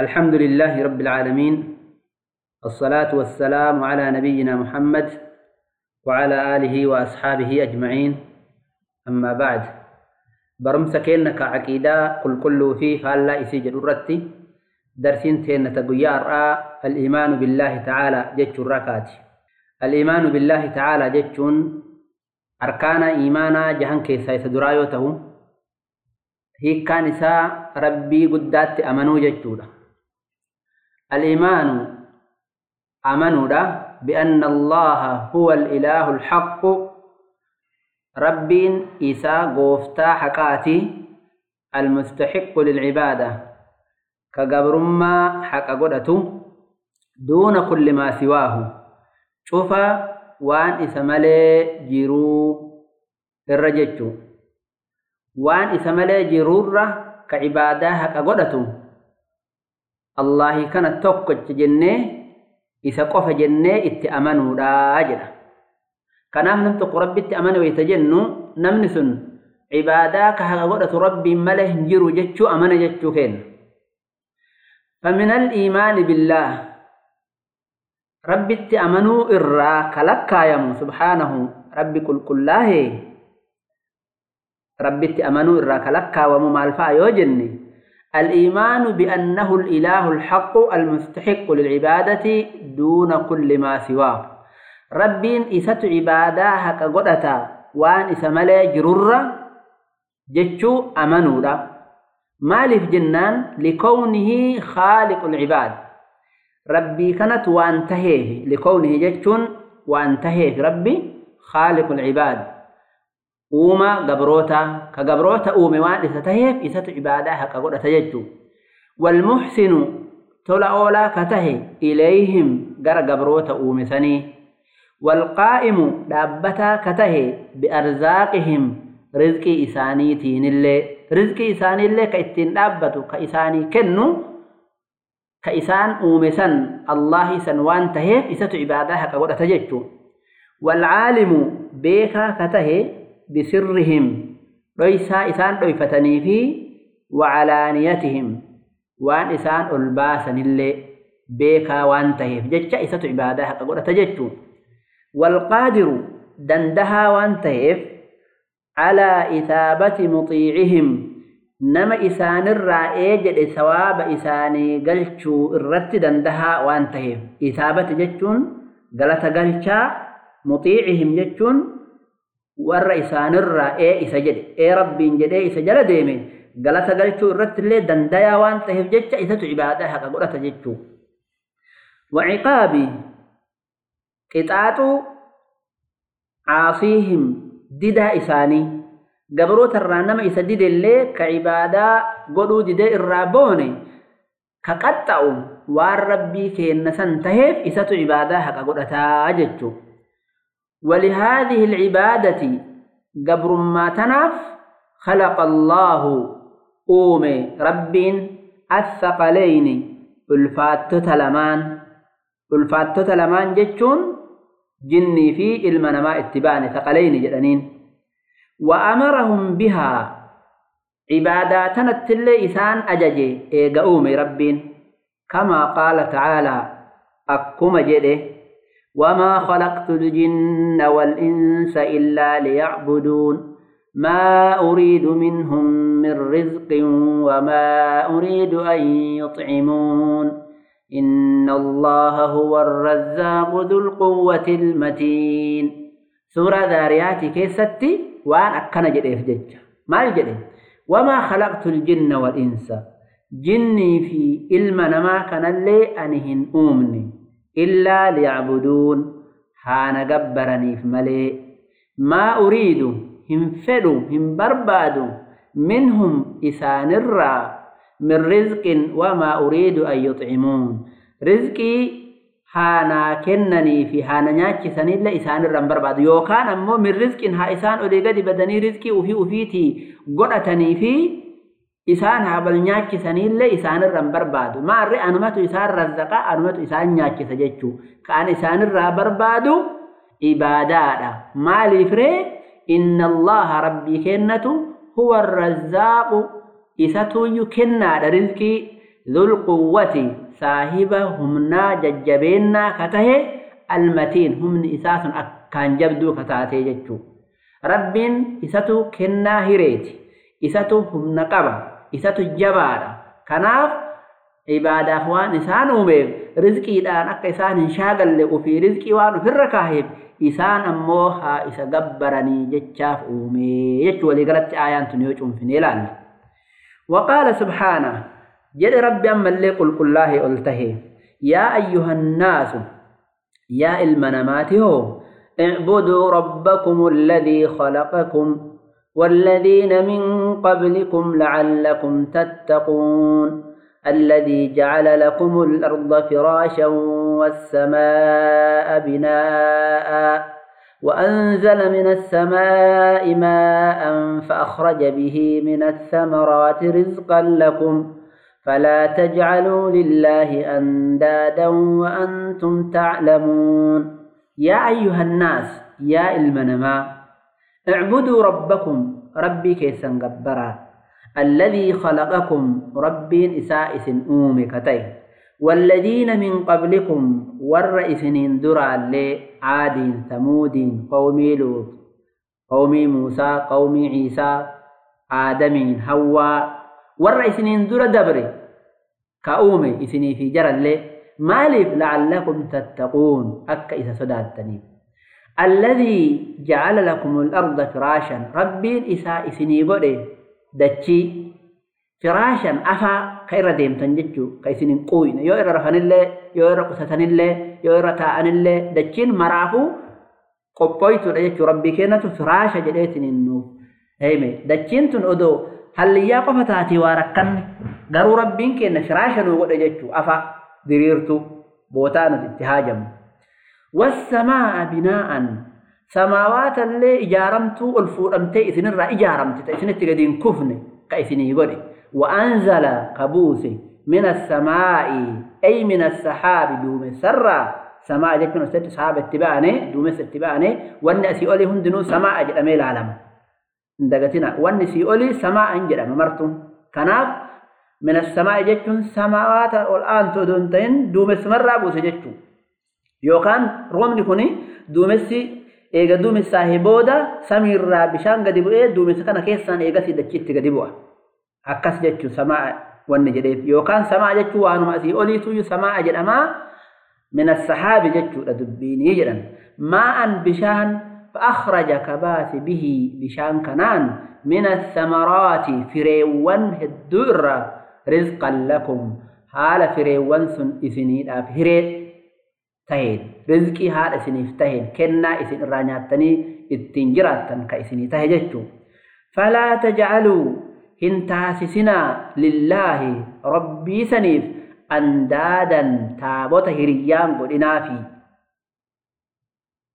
الحمد لله رب العالمين الصلاة والسلام على نبينا محمد وعلى آله وأصحابه أجمعين. أما بعد برمس كينك عقيدة قل كل فيه فهلا إسيج الرتي درسين تين تقيار الإيمان بالله تعالى جتش الركات الإيمان بالله تعالى جتش أركان إيمانا جهن كيسا يسدرايوته هي كان إساء ربي قدات أمنو جتشودا الإيمان أمنودا بأن الله هو الإله الحق ربين إساء قوفتا حقاتي المستحق للعبادة كقبرما حق قدته دون كل ما سواه شوف وان إسمالي جيرو الرججو وان إسمالي جيرورة كعبادة حق قدته الله كان توقج جنة إسا قف جنة اتأمنوا لا أجل كنام نمتق ربي اتأمنوا ويتجنوا نمنسن عبادة كحق قدة ربي مله جيرو جتشو أمن جتشو كين فمن الإيمان بالله ربي اتأمنوا إرى كلكا يمو سبحانه ربي كل كلاه ربي اتأمنوا إرى كلكا ومو مالفا يوجني الإيمان بأنه الإله الحق المستحق للعبادة دون كل ما سواه. ربين إسات عبادة هكا قدتا وان إسمالي جرر جتشو أمنوا لا مالف جنان لكونه خالق العباد. ربي كانت وانتهيه. لكونه جتشون وانتهيه. ربي خالق العباد. Uuma gabroota ka gabroota uume waan isa taheef isatu cibaadaa haqa godhata jechuu. Walmuxsinu tola oolaa ka tahe ilayhim gara gabroota uume sanii. Walqaa'imu dhaabbataa ka tahe biarzaaqihim rizqii isaaniitiinillee rizqii isaaniillee ka ittiin dhaabbatu ka isaanii kennu ka isaan uume san allahi san waan taheef isatu cibaadaa haqa godhata jechuu. Walcaalimu beekaa ka tahe بسرهم ليس إسان ليفتني في وعلانيتهم. وان إسان ألباسا اللي بيكا وان تهيف. جتش إسات عبادها قد تجتش والقادر دندها وان تهيف على إثابة مطيعهم. نما إسان الرائج ثواب إساني قلشو الرت دندها وان تهيف. إثابة جتشون قلت قلشا مطيعهم جتشون warra isaanirraa ee isa jedhe. Ee rabbiin jedhee isa jala deeme. Galata galchuu irratti dandayaa waan ta'eef jecha isatu cibaadaa haqa godhata jechuu. Waciqaabi qixaaxuu caasiihim didaa isaanii. Gabroota irraa nama isa dide ka cibaadaa godhuu didee irraa boone ka qaxxa'u waan rabbii kenna san taheef isatu cibaadaa haqa godhataa jechuu ولهذه العبادة قبر ما تناف خلق الله أومي رب الثقلين ألفات تلمان ألفات تلمان جتشون جني في المنماء اتبان ثقلين جدنين. وأمرهم بها عباداتنا التلي إسان أججي إيقا أومي رب كما قال تعالى أكما جده وما خلقت الجن والإنس إلا ليعبدون ما أريد منهم من رزق وما أريد أن يطعمون إن الله هو الرزاق ذو القوة المتين سورة ذاريات كيستي وأن أكنا جدي في جج ما الجدي وما خلقت الجن والإنس جني في إلما نما كان اللي أنهن أمني illaa liyacbuduun haana gabbaraniif malee maa uriidu hin fedhu hin barbaadu minhum isaanirraa min rizqin wamaa uriidu an yuxcimuun rizqii haanaa kennanii fi haana nyaachisanillee isaanirra hin barbaadu yookaan ammoo min rizqin haa isaan olii gadi badanii rizqii ufii ufiitii godhatanii fi isaan habal nyaachisaniillee isaanirra hin barbaadu. Maarri anumatu isaan razzaqa anumatu isaan nyaachisa jechuu. Kaan isaanirraa barbaadu ibaadaadha. Maaliif ree? Inna allaha rabbii kennatu huwa arrazzaaqu isatuuyyu kennaadha rizqii dhul quwwati saahiba humnaa jajjabeennaa ka tahe almatiin. Humni isaa sun akkaan jabduu ka taatee jechuu. Rabbiin isatu kennaa hireeti. Isatu humna qaba isatu jabaadha kanaaf ibaadaaf waan isaan uumeef rizqiidhaan akka isaan hin shaagalle ufii rizqii waan ofirra kaaheef isaan ammoo haa isa gabbaranii jechaaf uumee jechuu walii galatti aayaan tun yoo cuunfinee ilaalle جد ربي أما اللي قل قل الله قلته يا أيها الناس يا المنامات هو اعبدوا ربكم الذي خلقكم والذين من قبلكم لعلكم تتقون الذي جعل لكم الأرض فراشا والسماء بناء وأنزل من السماء ماء فأخرج به من الثمرات رزقا لكم فلا تجعلوا لله أندادا وأنتم تعلمون. يا أيها الناس يا المنما اعبدوا ربكم ربي كيسن قبرا. الذي خلقكم ربي إسائس أومكتين والذين من قبلكم والرئيسين درا عاد ثمود قومي لوط قومي موسى قومي عيسى آدم هوى والرئيسين درا دبري كأومي إسني في جرى اللي مالف لعلكم تتقون. أكا إذا صداتني. الذي جعل لكم الأرض فراشا ربي إساء إسني قولي دتشي firaashan afaa ka irra deemtan jechuu ka isin hin quuyne yoo irra rafanillee yoo irra qusatanillee yoo irra taa'anillee dachiin maraafuu qophooytuudha jechuu rabbii kennatu firaasha jedheetin nuuf hime dachiin tun odoo halliyyaa qofa taatee waa rakkanne garuu rabbiin kenna firaasha nuu godhe jechuu afa diriirtu والسماء بناء. سماوات اللي إجارمتو الفورمتي إثن الرأي إجارمتي إثن التقدين كفن قيثن يقولي. وأنزل قبوس من السماء أي من السحاب دوم سر سماء جاك من أستاذ السحاب اتباعني دوم سر اتباعني. والنأسي أولي هندنو سماء جرمي العالم اندقتنا والنأسي أولي سماء جرم مرتم كناف من السماء جاك من سماوات الآن تدنتين دوم سمر رابوس جاكتو يوكان روم نكوني دومسي ايغا دومي صاحبودا سمير رابشان غديبو اي دومي سكنا كيسان ايغا سي دچيت غديبو اكاس جچو سماع ون جديد يوكان سماع جچو وانو ما سي اولي تو سماع جدما من الصحابه جچو ادبيني جدن ما ان بشان فاخرج كبات به بشان كنان من الثمرات فريون هدر رزقا لكم حال فريون سن اسنيد افهريت سن إسنين أفهرين تهين رزقي حال إسنين تهين كنا إسن رانياتني التنجرات كإسنين تهججو فلا تجعلوا إن تاسسنا لله ربي سنيف أندادا تابوت هريان قلنا فيه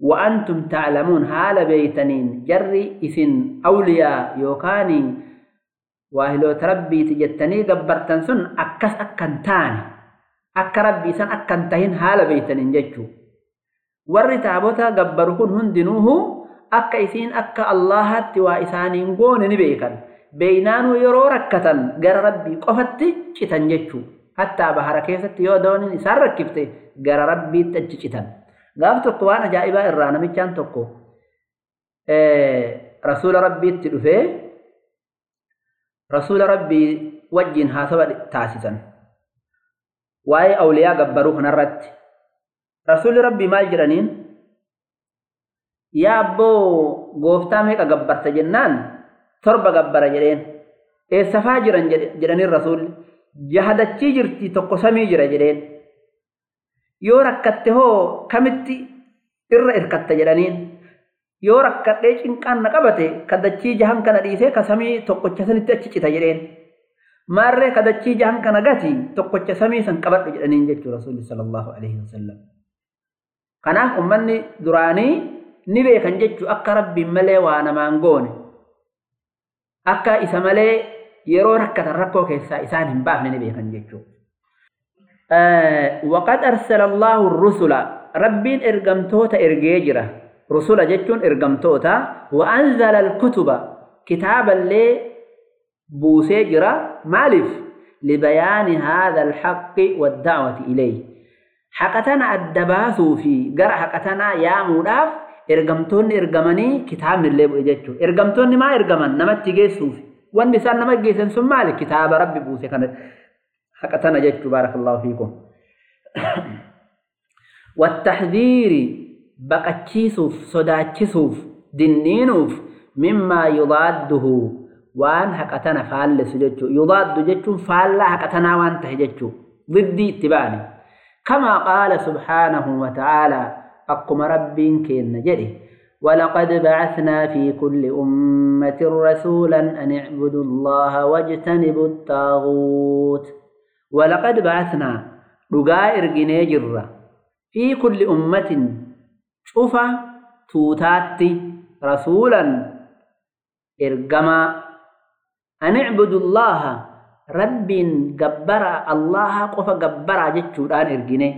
وأنتم تعلمون حال بيتنين جري إسن أولياء يوكاني واهلو تربي تجتني قبرتن سن أكس akka rabbii isan akka tahin haala beeytaniin jechuu. Warri taabota gabbaru kun hundinuu akka isiin akka allahaatti waa isaaniin goone ni beekan. Beeynaanuu yeroo rakkatan gara rabbii qofatti citan jechuu. Hattaa bahara keessatti yoo dooniin isaan rakkifte gara rabbiitti achi citan. Gaaf tokko waan ajaa'ibaa irraa namichaan tokko rasuula rabbiitti dhufee rasuula rabbii wajjiin haasaba taasisan. Waa'ee awliyaa gabbaruu kanarratti rasuulli rabbii maal jedhaniin? Yaa abboo gooftaa meeqa gabbarta jennaan? Torba gabbara jedheen. Eessafaa jiran jedhaniin rasuulli. Jahadachii jirti tokko samii jira jedheen. Yoo rakkatte hoo kamitti irra irkatta jedhaniin? Yoo rakkadhee cinqaan na qabate kadachii jahan kana dhiisee ka samii tokkocha sanitti achi cita jedheen tokkocha samii san qabadhu jedhaniin jechuu rasuulli sallallahu alaihi wasallam kanaaf ummanni duraanii ni beekan jechuu akka rabbiin malee waa namaan goone akka isa malee yeroo rakkatan rakkoo keessaa isaan hin baafne ni beekan jechuu وقد أرسل الله الرسل ربين إرقمتوتا إرقيجرة رسول جتون إرقمتوتا وأنزل الكتب كتابا لي buusee jira maaliif libayaani haadha alhaqqi waddacwati ilayhi haqa tana adda baasuu fi gara haqa tanaa yaamuudhaaf ergamtoonni ergamanii kitaabni illee bu'e jechuudha. Ergamtoonni maa ergaman namatti geessuuf wanni isaan nama geessan sun maali kitaaba rabbi buuse kana haqa tana jechuu baarakallahu fiikum. Wattaxdiiri baqachiisuuf sodaachisuuf dinniinuuf mimmaa yudaadduhu waan haqa tana faallessu jechuu yudaaddu jechuun faallaa haqa tanaa waan tahe diddii itti ba'ani. كما قال سبحانه وتعالى أقم ربين كين جري ولقد بعثنا في كل أمة رسولا أن اعبدوا الله واجتنبوا الطاغوت ولقد بعثنا رقا إرقني جرة في كل أمة شوف توتات رسولا إرقما an ibudullaha rabbiin gabbara allaha qofa gabbara jechuudhaan ergine.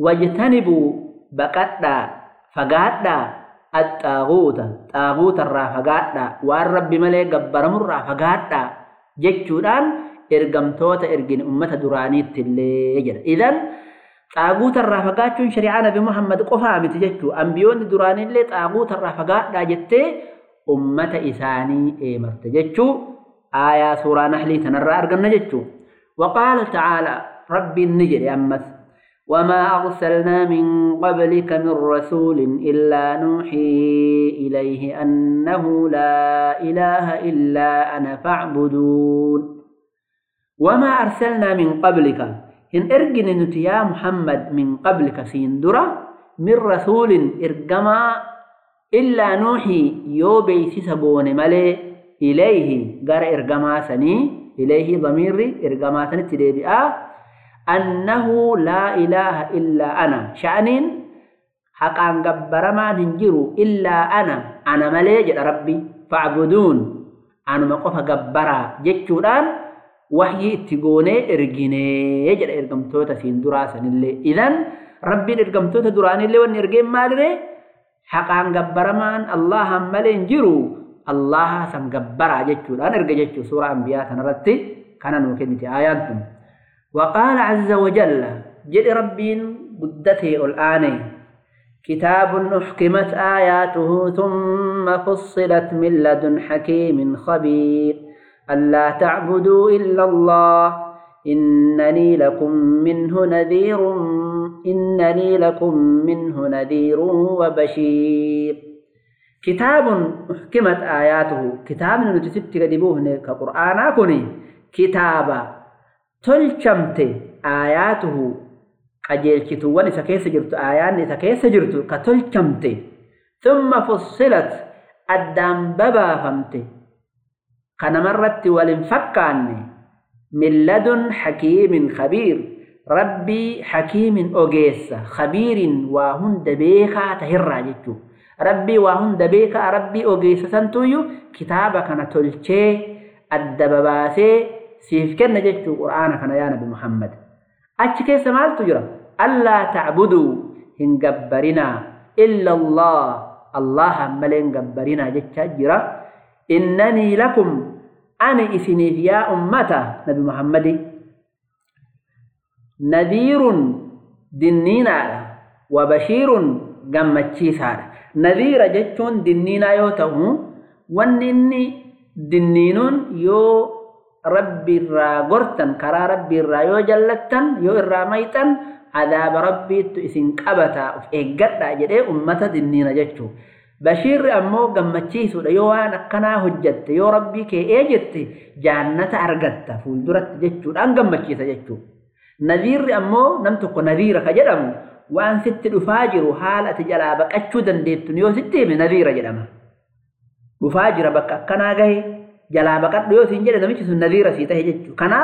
Wajtanibuu baqadhaa fagaadhaa axxaaguuta xaaguutarraa fagaadhaa waan rabbi malee gabbaramurraa fagaadhaa jechuudhaan ergamtoota ergine ummata duraaniitti illee jedha idan xaaguutarraa fagaachuun shari'aa nabi muhammad qofaa miti jechuu. Ambiyoonni duraaniillee xaaguutarraa fagaadhaa jettee ummata isaanii eemarte jechuu. آية سورة نحلي تنرى أرقنا جتشو وقال تعالى ربي النجر أمس. وما أرسلنا من قبلك من رسول إلا نوحي إليه أنه لا إله إلا أنا فاعبدون. وما أرسلنا من قبلك إن إرقن نتيا محمد من قبلك سيندرة من رسول إرقما إلا نوحي يوبي سسبون ملي. ilayhi gara ergamaa sanii ilayhi bamiirri ergamaa sanitti deebi'aa annahu laa ilaaha illaa ana. Sha'aniin haqaan gabbaramaan hin jiru illaa ana. Ana malee jedha rabbi facbuduun anuma qofa gabbaraa jechuudhaan wahyii itti goonee erginee jedha ergamtoota siin duraa sanillee idan rabbiin ergamtoota duraanillee wanni ergeen maaliree haqaan gabbaramaan allahan malee hin الله سن قبرا جتشوران إرقى جتشو سورة أنبياء تنرتي كان نوكنتي آياتهم وقال عز وجل جل ربين بدته الآن كتاب أحكمت آياته ثم فصلت من لدن حكيم خبير ألا تعبدوا إلا الله إنني لكم منه نذير إنني لكم منه نذير وبشير كتاب أحكمت آياته. كتاب نجد سبتك دبوهن كقرآن كوني كتابا تلشمت آياته. قجيل كتوان إذا كيس جرت آيان إذا كيس جرت كتلشمت. ثم فصلت أدام بابا فمت. قنا مرت والانفقان من لدن حكيم خبير. ربي حكيم أغيس خبير وهند بيخا تهر جتو rabbii waa hunda beekaa rabbii ogeessa santuyyuu kitaaba kana tolchee adda babaasee siif kenna jechuu qur'aana kana yaa nabi muhammad. Achi keessa maaltu jira? Allaa tacbuduu hin gabbarinaa illa allah allaha malee hin gabbarinaa jechaa jira. Innanii lakum ani isiniif yaa ummata nabi muhammadi. Nadiirun dinniinaadha wabashiirun gammachiisaadha nadiira jechuun dinniinaa yoo ta'u wanni inni dinniinuun yoo rabbi irraa gortan karaa rabbi irraa yoo jallattan yoo irraa mayxan adaaba rabbiittu isin qabataa of eeggadhaa jedhee ummata dinniina jechuu. Bashiirri ammoo gammachiisuudha. Yoo waan akkanaa hojjatte yoo rabbii kee eejette jaannata argatta fuulduratti jechuudhaan gammachiisa jechuu. Nadiirri ammoo nam tokko nadiira ka jedhamu وان ست الفاجر حال اتجلا بقچو دنديت نيو ست من نذير جدما الفاجر بقا كنا غي جلا بقا ديو سين جدا نمي سن نذير في تهجج كنا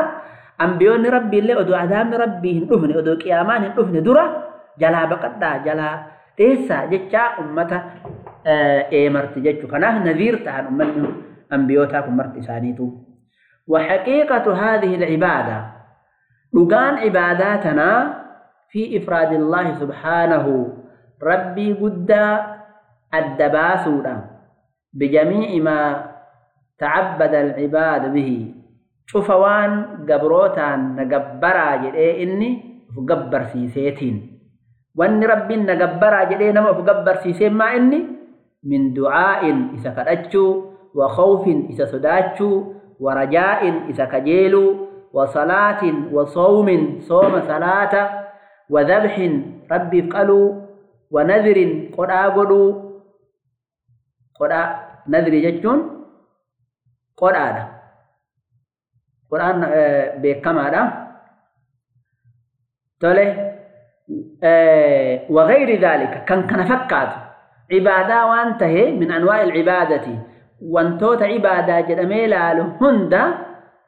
أنبيون ربي الله ودو عذاب ربي دفن ودو قيامان دفن دورا جلا بقا دا جلا تيسا جچا أمتا آه، اي مرت جج كنا نذير تا من انبيوتاكم مرت سانيتو وحقيقة هذه العبادة لغان عباداتنا في إفراد الله سبحانه. ربي قد الدباسورة بجميع ما تعبد العباد به. شفوان قبروتان نقبرا جل إني فقبر في سيتين. وأن ربي نقبرا جل إيه فقبر في سيما إني من دعاء إذا فرأتشو وخوف إذا سداتشو ورجاء إذا كجيلو وصلاة وصوم صوم صلاة وذبح ربي قلو ونذر قد أقولو قد نذر يجتون قد أدا قرآن آه، بكم أدا تله آه، وغير ذلك كان كان فكاد عبادة وانتهى من أنواع العبادة. وانتوت عبادة جدميلة لهند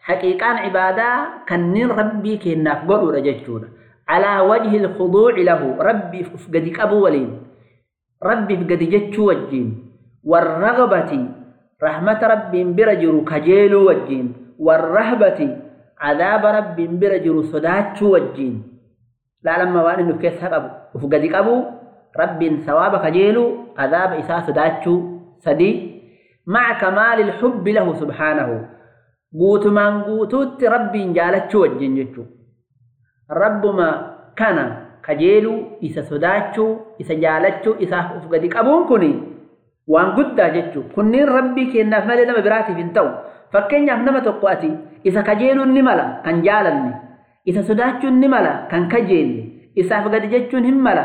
حقيقة عبادة كان ربي كنا قلو رجتون على وجه الخضوع له. ربي فقد أبو ولين ربي فقد جتشو وجين. والرغبة رحمة ربي برجر كجيل وجين. والرهبة عذاب ربي برجر صداتشو وجين. لا لما وان إنه كيس قبو وفقد قبو رب ثواب كجيلو عذاب إساس داتشو سدي. مع كمال الحب له سبحانه. قوت من قوتوت رب جالتشو وجين جتشو. rabbuma kana kajeeluu isa sodaachuu isa jaalachuu isaaf of gadi qabuun kun waan guddaa jechuudha. Kunneen rabbii kennaaf malee nama biraatiif hin ta'u. Fakkeenyaaf nama tokko ati isa kajeeluun ni mala kan jaalanne, isa sodaachuun ni mala kan kajeelle, isaaf gadi jechuun hin mala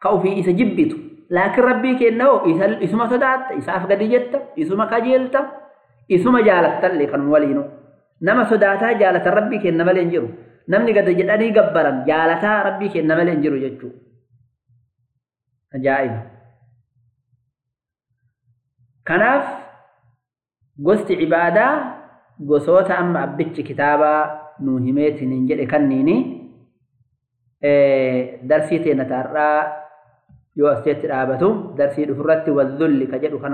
ka ofii isa jibbitu. Laakiin rabbii kenna hoo isuma sodaatta, isaaf gadi jetta, isuma kajeelta, isuma jaalattallee kan waliinu. Nama sodaataa jaalatan rabbii kenna malee hin. Namni gadi jedhanii gabbaran jaalataa rabbii kenna malee hin jiru jechuu. Ajaa'iba kanaaf gosti cibaadaa gosoota amma abbichi kitaabaa nuu himeetiniin jedhe kanniini darsii teenya taarraa yoo asteetti dhaabatu darsii dhufurratti wadhulli ka jedhu kana